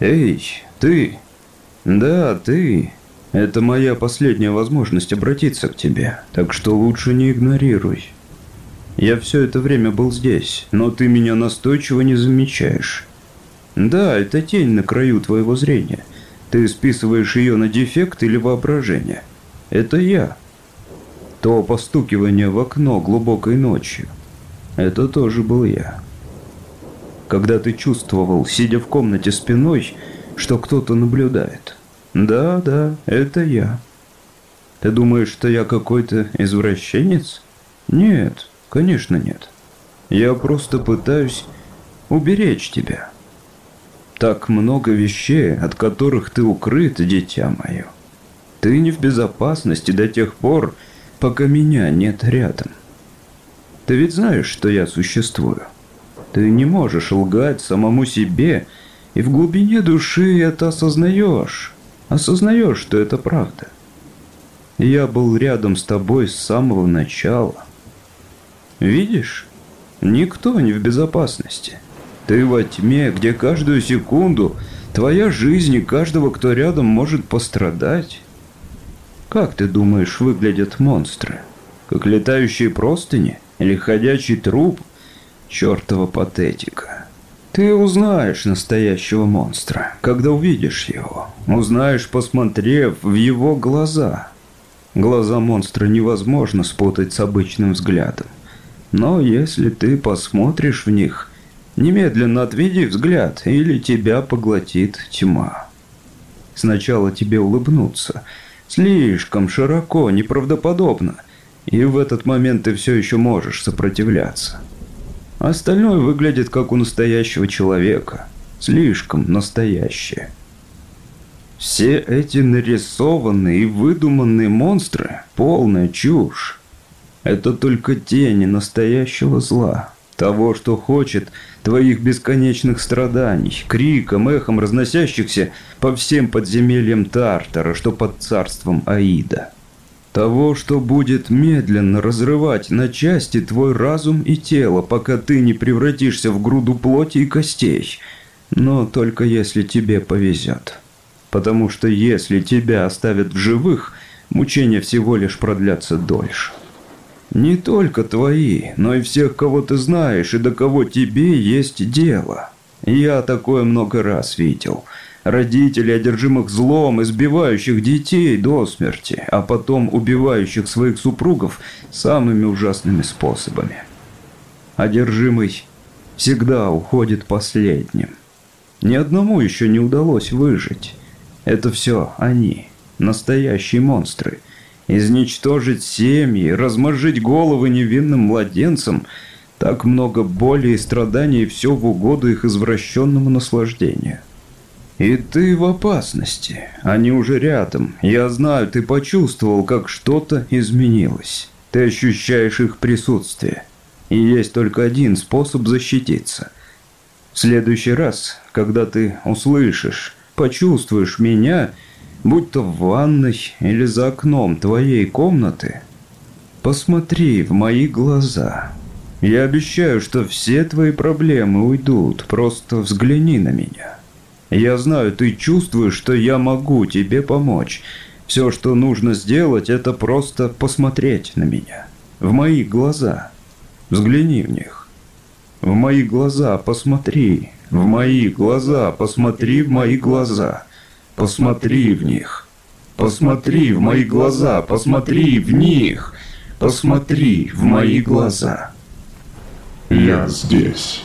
Эй, ты! Да, ты! Это моя последняя возможность обратиться к тебе, так что лучше не игнорируй. Я все это время был здесь, но ты меня настойчиво не замечаешь. Да, это тень на краю твоего зрения. Ты списываешь ее на дефект или воображение. Это я. То постукивание в окно глубокой ночью. Это тоже был я. Когда ты чувствовал, сидя в комнате спиной, что кто-то наблюдает. Да, да, это я. Ты думаешь, что я какой-то извращенец? Нет, конечно нет. Я просто пытаюсь уберечь тебя. Так много вещей, от которых ты укрыт, дитя мое. Ты не в безопасности до тех пор, пока меня нет рядом. Ты ведь знаешь, что я существую. Ты не можешь лгать самому себе, и в глубине души это осознаешь. Осознаешь, что это правда. Я был рядом с тобой с самого начала. Видишь, никто не в безопасности. Ты во тьме, где каждую секунду твоя жизнь и каждого, кто рядом, может пострадать. Как ты думаешь, выглядят монстры? Как летающие простыни? Или ходячий труп? Чертова патетика. Ты узнаешь настоящего монстра, когда увидишь его. Узнаешь, посмотрев в его глаза. Глаза монстра невозможно спутать с обычным взглядом. Но если ты посмотришь в них, немедленно отведи взгляд, или тебя поглотит тьма. Сначала тебе улыбнуться. Слишком широко, неправдоподобно. И в этот момент ты все еще можешь сопротивляться. Остальное выглядит как у настоящего человека. Слишком настоящее. Все эти нарисованные и выдуманные монстры – полная чушь. Это только тени настоящего зла. Того, что хочет твоих бесконечных страданий, криком, эхом разносящихся по всем подземельям Тартара, что под царством Аида. Того, что будет медленно разрывать на части твой разум и тело, пока ты не превратишься в груду плоти и костей. Но только если тебе повезет. Потому что если тебя оставят в живых, мучения всего лишь продлятся дольше. Не только твои, но и всех, кого ты знаешь и до кого тебе есть дело. Я такое много раз видел – Родителей, одержимых злом, избивающих детей до смерти, а потом убивающих своих супругов самыми ужасными способами. Одержимый всегда уходит последним. Ни одному еще не удалось выжить. Это все они, настоящие монстры. Изничтожить семьи, размозжить головы невинным младенцам – так много боли и страданий, все в угоду их извращенному наслаждению. И ты в опасности. Они уже рядом. Я знаю, ты почувствовал, как что-то изменилось. Ты ощущаешь их присутствие. И есть только один способ защититься. В следующий раз, когда ты услышишь, почувствуешь меня, будь то в ванной или за окном твоей комнаты, посмотри в мои глаза. Я обещаю, что все твои проблемы уйдут, просто взгляни на меня. Я знаю, ты чувствуешь, что я могу тебе помочь. Все, что нужно сделать, это просто посмотреть на меня. В мои глаза. Взгляни в них. В мои глаза посмотри. В мои глаза посмотри в мои глаза. Посмотри в них. Посмотри в мои глаза. Посмотри в них. Посмотри в мои глаза. Я здесь.